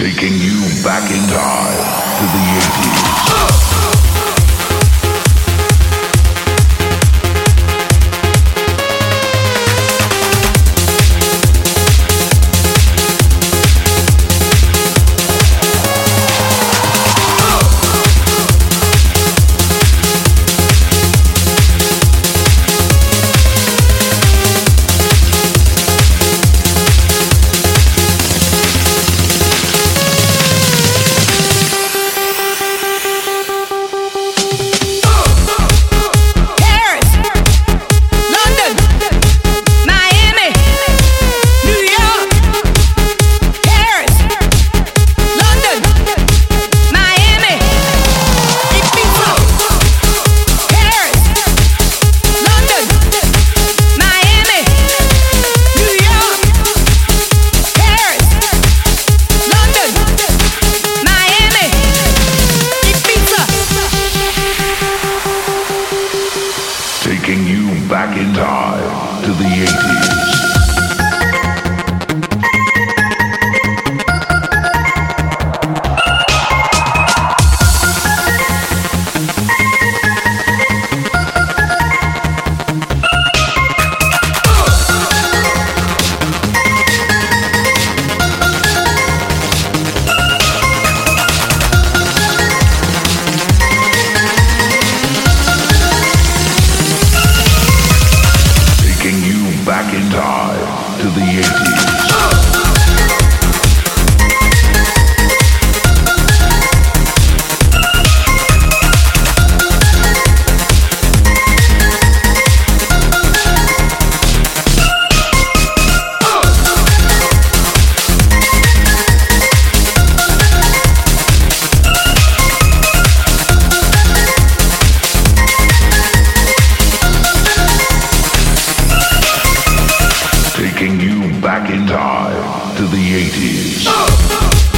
Taking you back in time to the 80s. taking you back in time to the 80s. taking you back in time to the 80s.